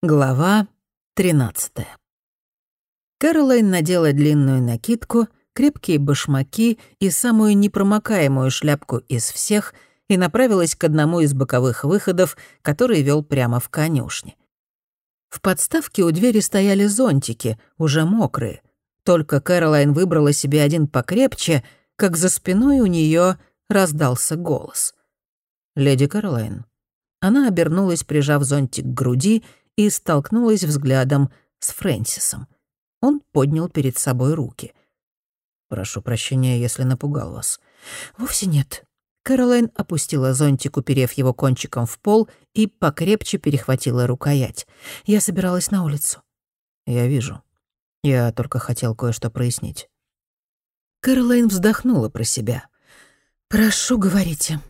Глава 13 Кэролайн надела длинную накидку, крепкие башмаки и самую непромокаемую шляпку из всех и направилась к одному из боковых выходов, который вел прямо в конюшне. В подставке у двери стояли зонтики, уже мокрые. Только Кэролайн выбрала себе один покрепче, как за спиной у нее раздался голос. «Леди Кэролайн». Она обернулась, прижав зонтик к груди, и столкнулась взглядом с Фрэнсисом. Он поднял перед собой руки. «Прошу прощения, если напугал вас». «Вовсе нет». Кэролайн опустила зонтик, уперев его кончиком в пол, и покрепче перехватила рукоять. «Я собиралась на улицу». «Я вижу. Я только хотел кое-что прояснить». Кэролайн вздохнула про себя. «Прошу, говорите».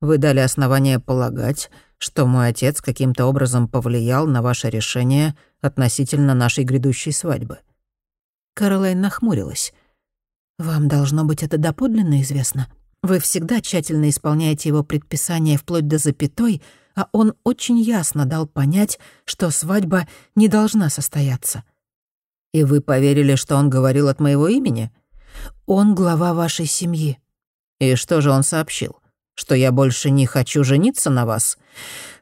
«Вы дали основание полагать, что мой отец каким-то образом повлиял на ваше решение относительно нашей грядущей свадьбы». Каролайн нахмурилась. «Вам должно быть это доподлинно известно. Вы всегда тщательно исполняете его предписания вплоть до запятой, а он очень ясно дал понять, что свадьба не должна состояться». «И вы поверили, что он говорил от моего имени?» «Он глава вашей семьи». «И что же он сообщил? Что я больше не хочу жениться на вас?»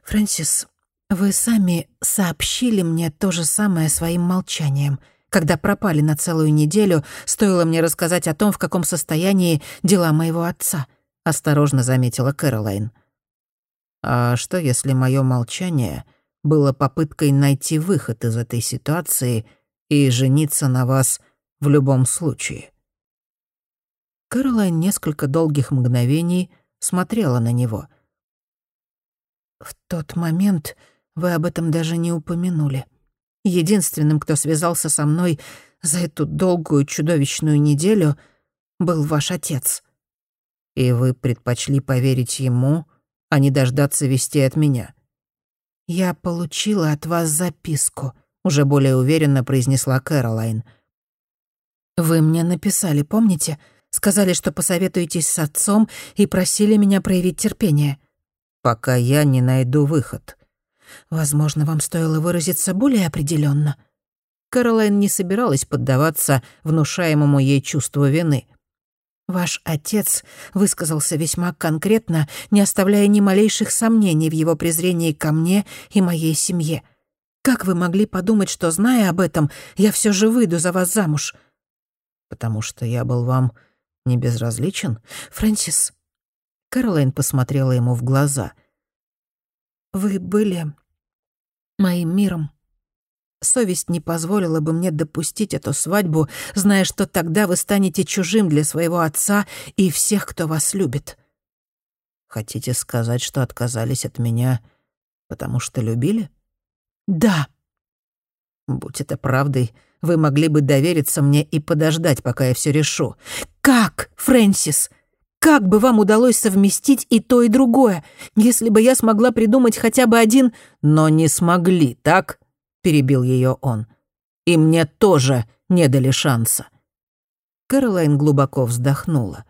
«Фрэнсис, вы сами сообщили мне то же самое своим молчанием. Когда пропали на целую неделю, стоило мне рассказать о том, в каком состоянии дела моего отца», — осторожно заметила Кэролайн. «А что, если мое молчание было попыткой найти выход из этой ситуации и жениться на вас в любом случае?» Кэролайн несколько долгих мгновений смотрела на него — в тот момент вы об этом даже не упомянули. Единственным, кто связался со мной за эту долгую чудовищную неделю, был ваш отец. И вы предпочли поверить ему, а не дождаться вести от меня. Я получила от вас записку, уже более уверенно произнесла Кэролайн. Вы мне написали, помните? Сказали, что посоветуетесь с отцом и просили меня проявить терпение пока я не найду выход. Возможно, вам стоило выразиться более определенно. Каролайн не собиралась поддаваться внушаемому ей чувству вины. Ваш отец высказался весьма конкретно, не оставляя ни малейших сомнений в его презрении ко мне и моей семье. Как вы могли подумать, что, зная об этом, я все же выйду за вас замуж? Потому что я был вам не безразличен, Фрэнсис. Каролайн посмотрела ему в глаза. «Вы были моим миром. Совесть не позволила бы мне допустить эту свадьбу, зная, что тогда вы станете чужим для своего отца и всех, кто вас любит». «Хотите сказать, что отказались от меня, потому что любили?» «Да». «Будь это правдой, вы могли бы довериться мне и подождать, пока я все решу». «Как, Фрэнсис?» Как бы вам удалось совместить и то, и другое, если бы я смогла придумать хотя бы один... Но не смогли, так? Перебил ее он. И мне тоже не дали шанса. Кэролайн глубоко вздохнула.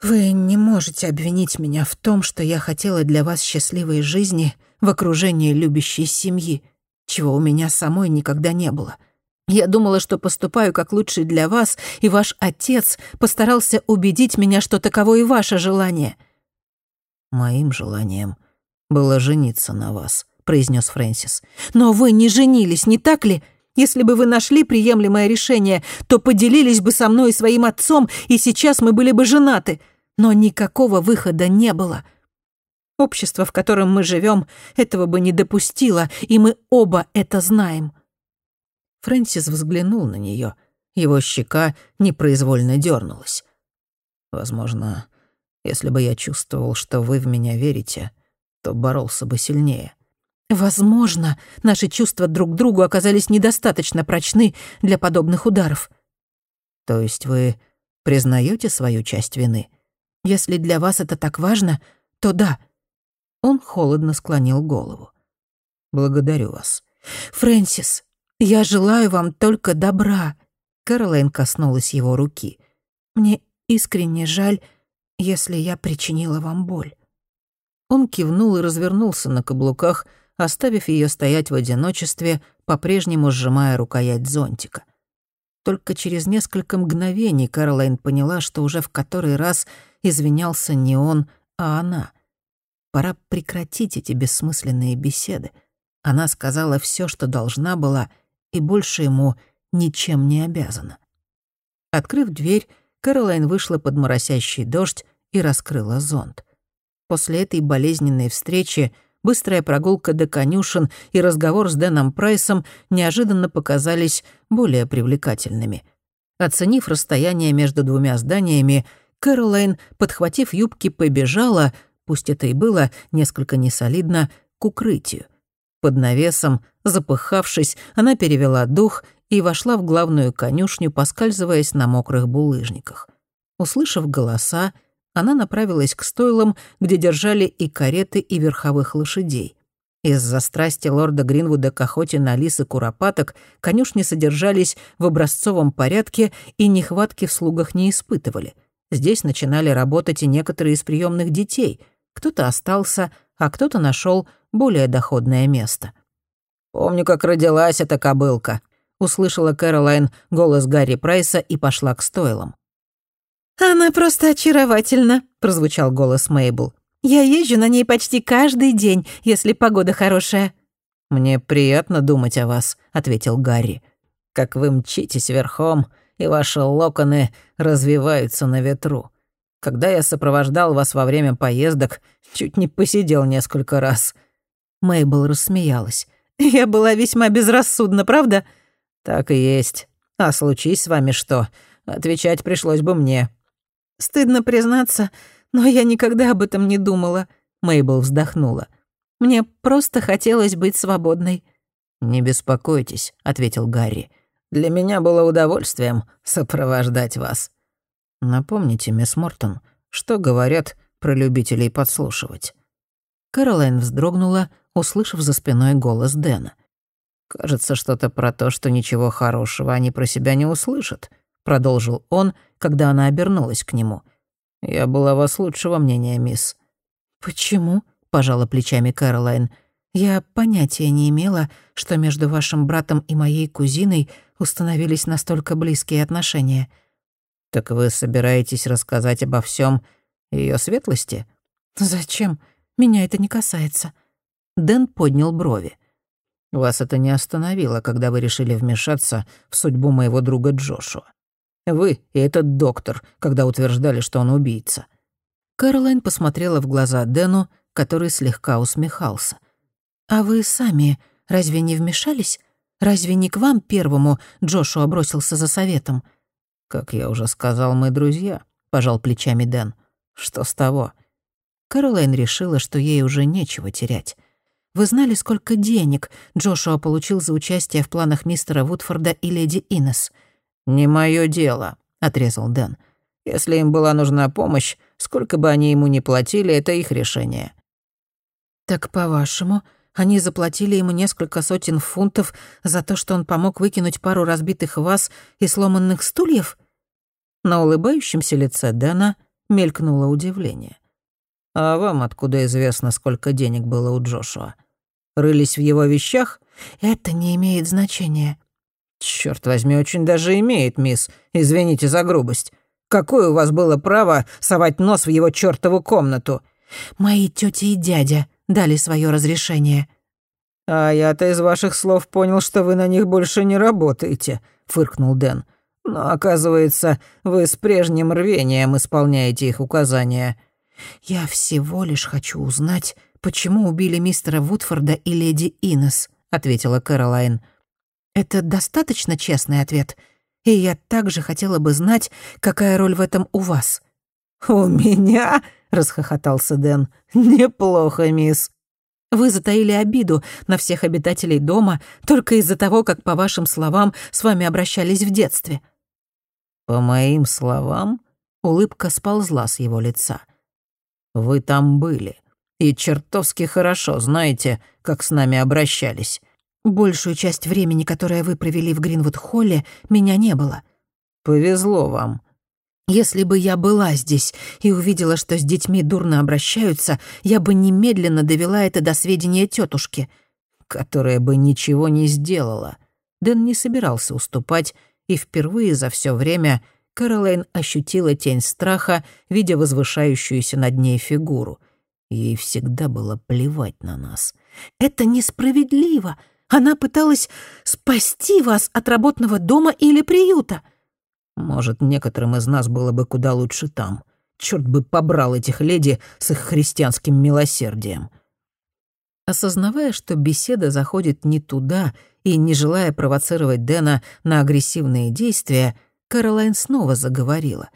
«Вы не можете обвинить меня в том, что я хотела для вас счастливой жизни в окружении любящей семьи, чего у меня самой никогда не было. Я думала, что поступаю как лучше для вас, и ваш отец постарался убедить меня, что таково и ваше желание». «Моим желанием было жениться на вас», — произнес Фрэнсис. «Но вы не женились, не так ли? Если бы вы нашли приемлемое решение, то поделились бы со мной и своим отцом, и сейчас мы были бы женаты. Но никакого выхода не было». Общество, в котором мы живем, этого бы не допустило, и мы оба это знаем. Фрэнсис взглянул на нее. Его щека непроизвольно дернулась. «Возможно, если бы я чувствовал, что вы в меня верите, то боролся бы сильнее». «Возможно, наши чувства друг к другу оказались недостаточно прочны для подобных ударов». «То есть вы признаете свою часть вины? Если для вас это так важно, то да». Он холодно склонил голову. «Благодарю вас». «Фрэнсис, я желаю вам только добра». Кэролайн коснулась его руки. «Мне искренне жаль, если я причинила вам боль». Он кивнул и развернулся на каблуках, оставив ее стоять в одиночестве, по-прежнему сжимая рукоять зонтика. Только через несколько мгновений Кэролайн поняла, что уже в который раз извинялся не он, а она. Пора прекратить эти бессмысленные беседы. Она сказала все, что должна была, и больше ему ничем не обязана. Открыв дверь, Кэролайн вышла под моросящий дождь и раскрыла зонт. После этой болезненной встречи быстрая прогулка до конюшен и разговор с Дэном Прайсом неожиданно показались более привлекательными. Оценив расстояние между двумя зданиями, Кэролайн, подхватив юбки, побежала, пусть это и было несколько несолидно, к укрытию. Под навесом, запыхавшись, она перевела дух и вошла в главную конюшню, поскальзываясь на мокрых булыжниках. Услышав голоса, она направилась к стойлам, где держали и кареты, и верховых лошадей. Из-за страсти лорда Гринвуда к охоте на лис и куропаток конюшни содержались в образцовом порядке и нехватки в слугах не испытывали. Здесь начинали работать и некоторые из приемных детей. Кто-то остался, а кто-то нашел более доходное место. «Помню, как родилась эта кобылка», — услышала Кэролайн голос Гарри Прайса и пошла к стойлам. «Она просто очаровательна», — прозвучал голос Мейбл. «Я езжу на ней почти каждый день, если погода хорошая». «Мне приятно думать о вас», — ответил Гарри. «Как вы мчитесь верхом, и ваши локоны развиваются на ветру. Когда я сопровождал вас во время поездок, чуть не посидел несколько раз». Мейбл рассмеялась. «Я была весьма безрассудна, правда?» «Так и есть. А случись с вами что, отвечать пришлось бы мне». Стыдно признаться, но я никогда об этом не думала. Мейбл вздохнула. Мне просто хотелось быть свободной. «Не беспокойтесь», — ответил Гарри. «Для меня было удовольствием сопровождать вас». «Напомните, мисс Мортон, что говорят про любителей подслушивать?» Кэролайн вздрогнула, услышав за спиной голос Дэна. «Кажется, что-то про то, что ничего хорошего они про себя не услышат», — продолжил он, когда она обернулась к нему. «Я была вас лучшего мнения, мисс». «Почему?» — пожала плечами Кэролайн. «Я понятия не имела, что между вашим братом и моей кузиной установились настолько близкие отношения». «Так вы собираетесь рассказать обо всем ее светлости?» «Зачем? Меня это не касается». Дэн поднял брови. «Вас это не остановило, когда вы решили вмешаться в судьбу моего друга Джошуа. Вы и этот доктор, когда утверждали, что он убийца». Кэролайн посмотрела в глаза Дэну, который слегка усмехался. «А вы сами разве не вмешались? Разве не к вам первому Джошуа бросился за советом?» «Как я уже сказал, мы друзья», — пожал плечами Дэн. «Что с того?» Кэролайн решила, что ей уже нечего терять. «Вы знали, сколько денег Джошуа получил за участие в планах мистера Вудфорда и леди Иннес?» «Не моё дело», — отрезал Дэн. «Если им была нужна помощь, сколько бы они ему ни платили, это их решение». «Так, по-вашему, они заплатили ему несколько сотен фунтов за то, что он помог выкинуть пару разбитых ваз и сломанных стульев?» На улыбающемся лице Дэна мелькнуло удивление. «А вам откуда известно, сколько денег было у Джошуа? Рылись в его вещах?» «Это не имеет значения. Черт возьми, очень даже имеет, мисс. Извините за грубость. Какое у вас было право совать нос в его чертову комнату? Мои тетя и дядя дали свое разрешение. А я-то из ваших слов понял, что вы на них больше не работаете, фыркнул Дэн. Но оказывается, вы с прежним рвением исполняете их указания. Я всего лишь хочу узнать, почему убили мистера Вудфорда и леди Инес, ответила Кэролайн. Это достаточно честный ответ. И я также хотела бы знать, какая роль в этом у вас». «У меня?» — расхохотался Дэн. «Неплохо, мисс». Вы затаили обиду на всех обитателей дома только из-за того, как, по вашим словам, с вами обращались в детстве. По моим словам, улыбка сползла с его лица. Вы там были, и чертовски хорошо знаете, как с нами обращались. Большую часть времени, которое вы провели в Гринвуд-холле, меня не было. Повезло вам. Если бы я была здесь и увидела, что с детьми дурно обращаются, я бы немедленно довела это до сведения тетушки. которая бы ничего не сделала. Дэн не собирался уступать, и впервые за все время Кэролайн ощутила тень страха, видя возвышающуюся над ней фигуру. Ей всегда было плевать на нас. «Это несправедливо. Она пыталась спасти вас от работного дома или приюта». «Может, некоторым из нас было бы куда лучше там. Черт бы побрал этих леди с их христианским милосердием». Осознавая, что беседа заходит не туда и не желая провоцировать Дэна на агрессивные действия, Кэролайн снова заговорила.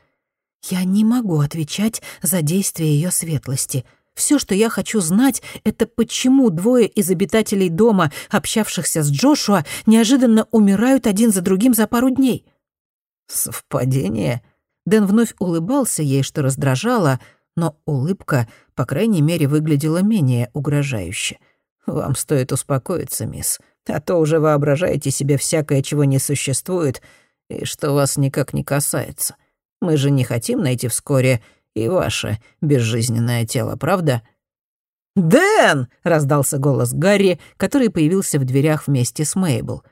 «Я не могу отвечать за действия ее светлости. Все, что я хочу знать, это почему двое из обитателей дома, общавшихся с Джошуа, неожиданно умирают один за другим за пару дней». «Совпадение?» Дэн вновь улыбался ей, что раздражало, но улыбка, по крайней мере, выглядела менее угрожающе. «Вам стоит успокоиться, мисс, а то уже воображаете себе всякое, чего не существует, и что вас никак не касается. Мы же не хотим найти вскоре и ваше безжизненное тело, правда?» «Дэн!» — раздался голос Гарри, который появился в дверях вместе с Мейбл.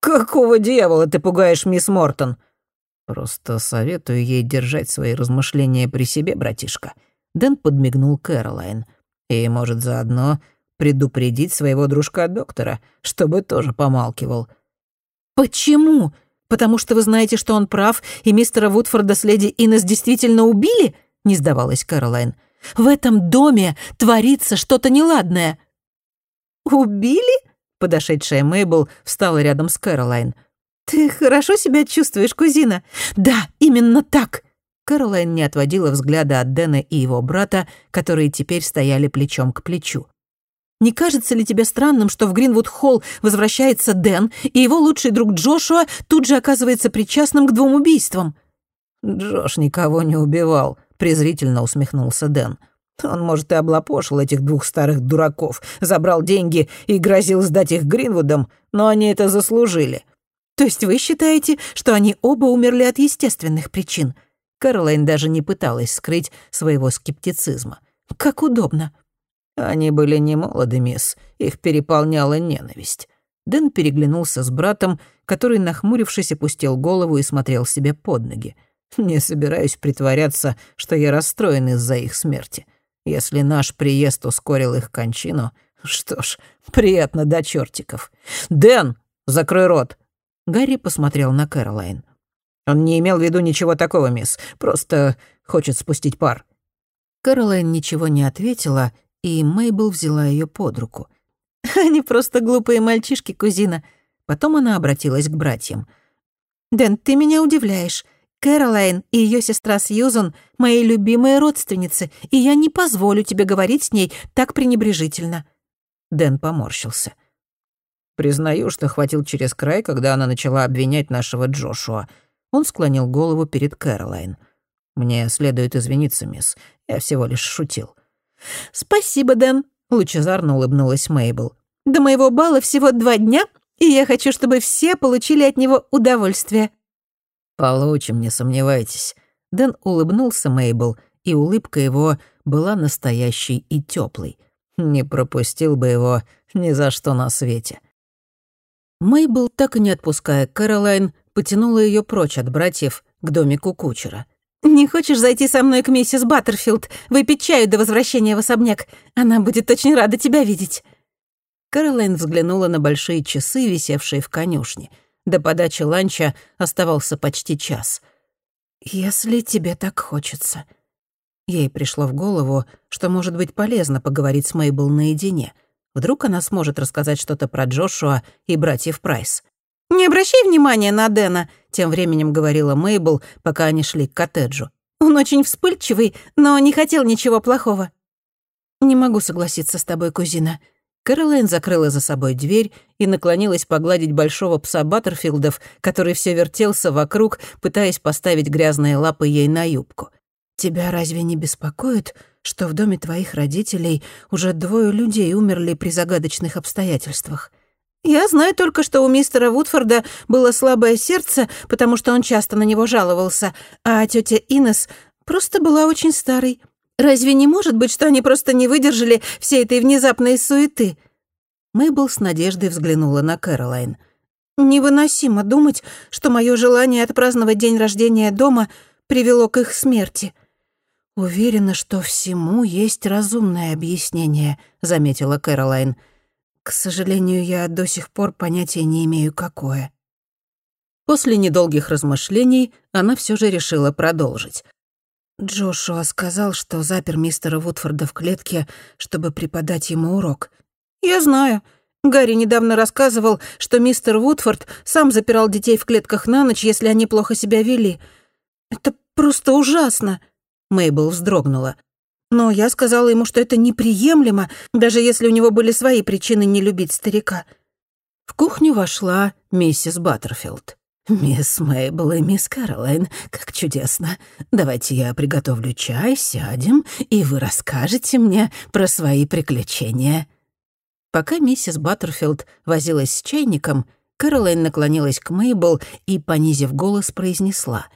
«Какого дьявола ты пугаешь мисс Мортон?» «Просто советую ей держать свои размышления при себе, братишка. Дэн подмигнул Кэролайн. «И, может, заодно предупредить своего дружка-доктора, чтобы тоже помалкивал». «Почему? Потому что вы знаете, что он прав, и мистера Вудфорда с леди Иннес действительно убили?» — не сдавалась Кэролайн. «В этом доме творится что-то неладное». «Убили?» — подошедшая Мейбл встала рядом с Кэролайн. «Ты хорошо себя чувствуешь, кузина?» «Да, именно так!» Кэролайн не отводила взгляда от Дэна и его брата, которые теперь стояли плечом к плечу. «Не кажется ли тебе странным, что в Гринвуд-Холл возвращается Дэн, и его лучший друг Джошуа тут же оказывается причастным к двум убийствам?» «Джош никого не убивал», — презрительно усмехнулся Дэн. «Он, может, и облапошил этих двух старых дураков, забрал деньги и грозил сдать их Гринвудам, но они это заслужили». «То есть вы считаете, что они оба умерли от естественных причин?» Кэролайн даже не пыталась скрыть своего скептицизма. «Как удобно». Они были не молоды, мисс, их переполняла ненависть. Дэн переглянулся с братом, который, нахмурившись, опустил голову и смотрел себе под ноги. «Не собираюсь притворяться, что я расстроен из-за их смерти. Если наш приезд ускорил их кончину, что ж, приятно до чертиков. Дэн, закрой рот!» Гарри посмотрел на Кэролайн. Он не имел в виду ничего такого, мисс. Просто хочет спустить пар». Кэролайн ничего не ответила, и Мейбл взяла ее под руку. «Они просто глупые мальчишки, кузина». Потом она обратилась к братьям. «Дэн, ты меня удивляешь. Кэролайн и ее сестра Сьюзан — мои любимые родственницы, и я не позволю тебе говорить с ней так пренебрежительно». Дэн поморщился. «Признаю, что хватил через край, когда она начала обвинять нашего Джошуа. Он склонил голову перед Кэролайн. «Мне следует извиниться, мисс. Я всего лишь шутил». «Спасибо, Дэн», — лучезарно улыбнулась Мейбл. «До моего бала всего два дня, и я хочу, чтобы все получили от него удовольствие». «Получим, не сомневайтесь». Дэн улыбнулся Мейбл, и улыбка его была настоящей и теплой. Не пропустил бы его ни за что на свете. Мейбл, так и не отпуская Кэролайн, потянула ее прочь от братьев к домику кучера. «Не хочешь зайти со мной к миссис Баттерфилд, выпить чаю до возвращения в особняк? Она будет очень рада тебя видеть». Кэролайн взглянула на большие часы, висевшие в конюшне. До подачи ланча оставался почти час. «Если тебе так хочется». Ей пришло в голову, что может быть полезно поговорить с Мейбл наедине. Вдруг она сможет рассказать что-то про Джошуа и братьев Прайс. «Не обращай внимания на Дэна», — тем временем говорила Мейбл, пока они шли к коттеджу. «Он очень вспыльчивый, но не хотел ничего плохого». «Не могу согласиться с тобой, кузина». Кэролайн закрыла за собой дверь и наклонилась погладить большого пса Баттерфилдов, который все вертелся вокруг, пытаясь поставить грязные лапы ей на юбку. «Тебя разве не беспокоит, что в доме твоих родителей уже двое людей умерли при загадочных обстоятельствах?» Я знаю только, что у мистера Вудфорда было слабое сердце, потому что он часто на него жаловался, а тетя Инес просто была очень старой. Разве не может быть, что они просто не выдержали всей этой внезапной суеты?» Мейбл с надеждой взглянула на Кэролайн. «Невыносимо думать, что мое желание отпраздновать день рождения дома привело к их смерти». «Уверена, что всему есть разумное объяснение», — заметила Кэролайн. «К сожалению, я до сих пор понятия не имею, какое». После недолгих размышлений она все же решила продолжить. Джошуа сказал, что запер мистера Вудфорда в клетке, чтобы преподать ему урок. «Я знаю. Гарри недавно рассказывал, что мистер Вудфорд сам запирал детей в клетках на ночь, если они плохо себя вели. Это просто ужасно!» Мейбл вздрогнула. «Но я сказала ему, что это неприемлемо, даже если у него были свои причины не любить старика». В кухню вошла миссис Баттерфилд. «Мисс Мейбл и мисс Кэролайн, как чудесно. Давайте я приготовлю чай, сядем, и вы расскажете мне про свои приключения». Пока миссис Баттерфилд возилась с чайником, Кэролайн наклонилась к Мейбл и, понизив голос, произнесла.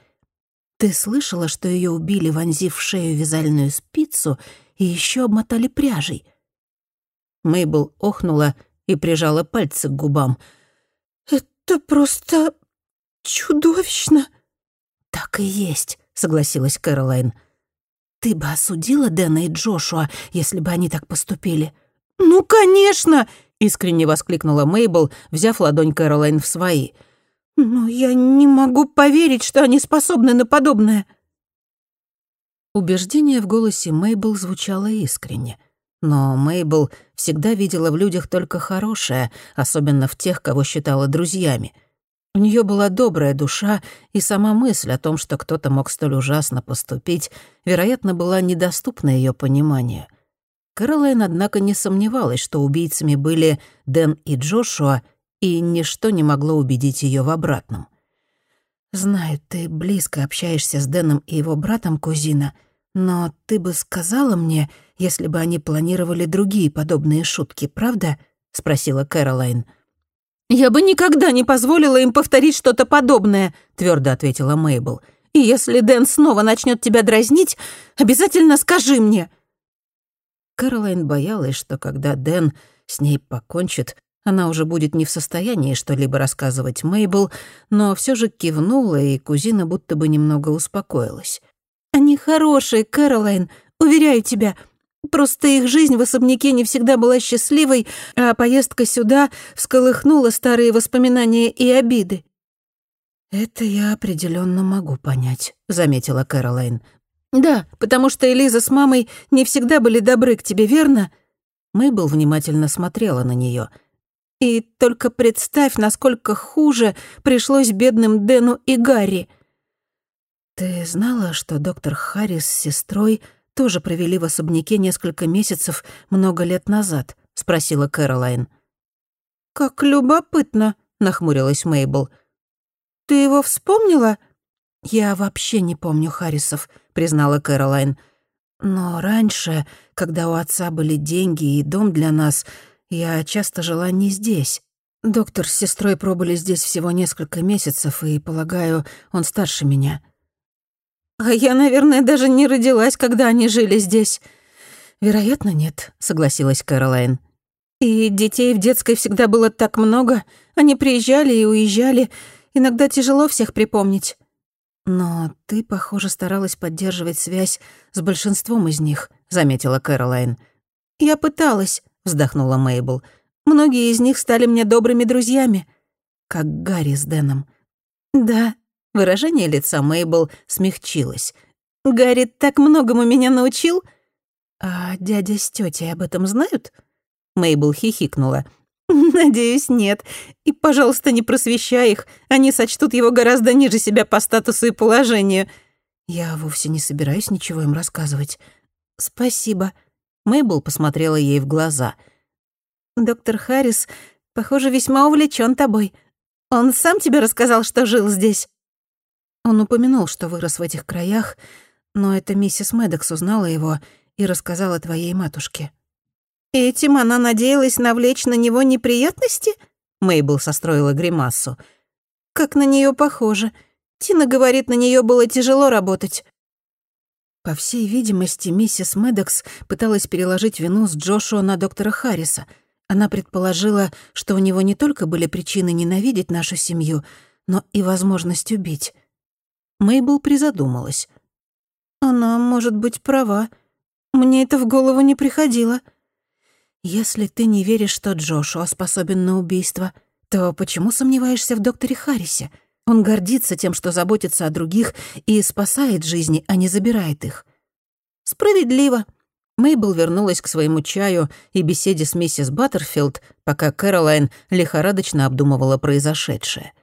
«Ты слышала, что ее убили, вонзив в шею вязальную спицу и еще обмотали пряжей?» Мейбл охнула и прижала пальцы к губам. «Это просто «Чудовищно!» «Так и есть», — согласилась Кэролайн. «Ты бы осудила Дэна и Джошуа, если бы они так поступили?» «Ну, конечно!» — искренне воскликнула Мейбл, взяв ладонь Кэролайн в свои. «Но я не могу поверить, что они способны на подобное». Убеждение в голосе Мейбл звучало искренне. Но Мейбл всегда видела в людях только хорошее, особенно в тех, кого считала друзьями — у нее была добрая душа, и сама мысль о том, что кто-то мог столь ужасно поступить, вероятно, была недоступна ее пониманию. Кэролайн, однако, не сомневалась, что убийцами были Дэн и Джошуа, и ничто не могло убедить ее в обратном. «Знаю, ты близко общаешься с Дэном и его братом, кузина, но ты бы сказала мне, если бы они планировали другие подобные шутки, правда?» — спросила Кэролайн. — «Я бы никогда не позволила им повторить что-то подобное», — твердо ответила Мейбл. «И если Дэн снова начнет тебя дразнить, обязательно скажи мне». Кэролайн боялась, что когда Дэн с ней покончит, она уже будет не в состоянии что-либо рассказывать Мейбл, но все же кивнула, и кузина будто бы немного успокоилась. «Они хорошие, Кэролайн, уверяю тебя. Просто их жизнь в особняке не всегда была счастливой, а поездка сюда всколыхнула старые воспоминания и обиды. «Это я определенно могу понять», — заметила Кэролайн. «Да, потому что Элиза с мамой не всегда были добры к тебе, верно?» Мэйбл внимательно смотрела на нее. «И только представь, насколько хуже пришлось бедным Дэну и Гарри». «Ты знала, что доктор Харрис с сестрой тоже провели в особняке несколько месяцев много лет назад?» — спросила Кэролайн. «Как любопытно», — нахмурилась Мейбл. «Ты его вспомнила?» «Я вообще не помню Харрисов», — признала Кэролайн. «Но раньше, когда у отца были деньги и дом для нас, я часто жила не здесь. Доктор с сестрой пробыли здесь всего несколько месяцев, и, полагаю, он старше меня. А я, наверное, даже не родилась, когда они жили здесь. Вероятно, нет, согласилась Кэролайн. И детей в детской всегда было так много. Они приезжали и уезжали. Иногда тяжело всех припомнить. Но ты, похоже, старалась поддерживать связь с большинством из них, заметила Кэролайн. Я пыталась, вздохнула Мейбл. Многие из них стали мне добрыми друзьями. Как Гарри с Дэном. Да, Выражение лица Мейбл смягчилось. «Гарри так многому меня научил?» «А дядя с тетей об этом знают?» Мейбл хихикнула. «Надеюсь, нет. И, пожалуйста, не просвещай их. Они сочтут его гораздо ниже себя по статусу и положению». «Я вовсе не собираюсь ничего им рассказывать». «Спасибо». Мейбл посмотрела ей в глаза. «Доктор Харрис, похоже, весьма увлечен тобой. Он сам тебе рассказал, что жил здесь?» Он упомянул, что вырос в этих краях, но это миссис Медекс узнала его и рассказала твоей матушке. «Этим она надеялась навлечь на него неприятности?» Мейбл состроила гримасу. «Как на нее похоже. Тина говорит, на нее было тяжело работать». По всей видимости, миссис Медекс пыталась переложить вину с Джошуа на доктора Харриса. Она предположила, что у него не только были причины ненавидеть нашу семью, но и возможность убить. Мейбл призадумалась. Она может быть права. Мне это в голову не приходило. Если ты не веришь, что Джошуа способен на убийство, то почему сомневаешься в докторе Харрисе? Он гордится тем, что заботится о других и спасает жизни, а не забирает их. Справедливо. Мейбл вернулась к своему чаю и беседе с миссис Баттерфилд, пока Кэролайн лихорадочно обдумывала произошедшее.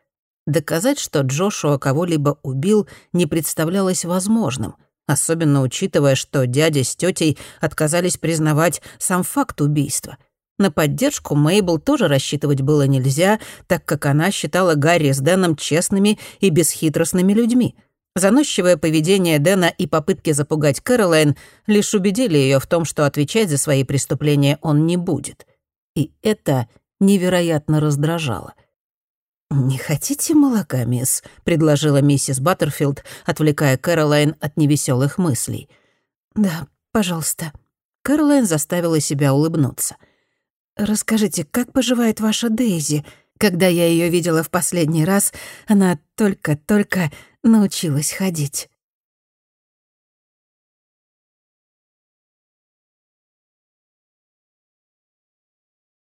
Доказать, что Джошуа кого-либо убил, не представлялось возможным, особенно учитывая, что дядя с тетей отказались признавать сам факт убийства. На поддержку Мейбл тоже рассчитывать было нельзя, так как она считала Гарри с Дэном честными и бесхитростными людьми. Заносчивое поведение Дэна и попытки запугать Кэролайн лишь убедили ее в том, что отвечать за свои преступления он не будет. И это невероятно раздражало — «Не хотите молока, мисс?» — предложила миссис Баттерфилд, отвлекая Кэролайн от невеселых мыслей. «Да, пожалуйста». Кэролайн заставила себя улыбнуться. «Расскажите, как поживает ваша Дейзи? Когда я ее видела в последний раз, она только-только научилась ходить».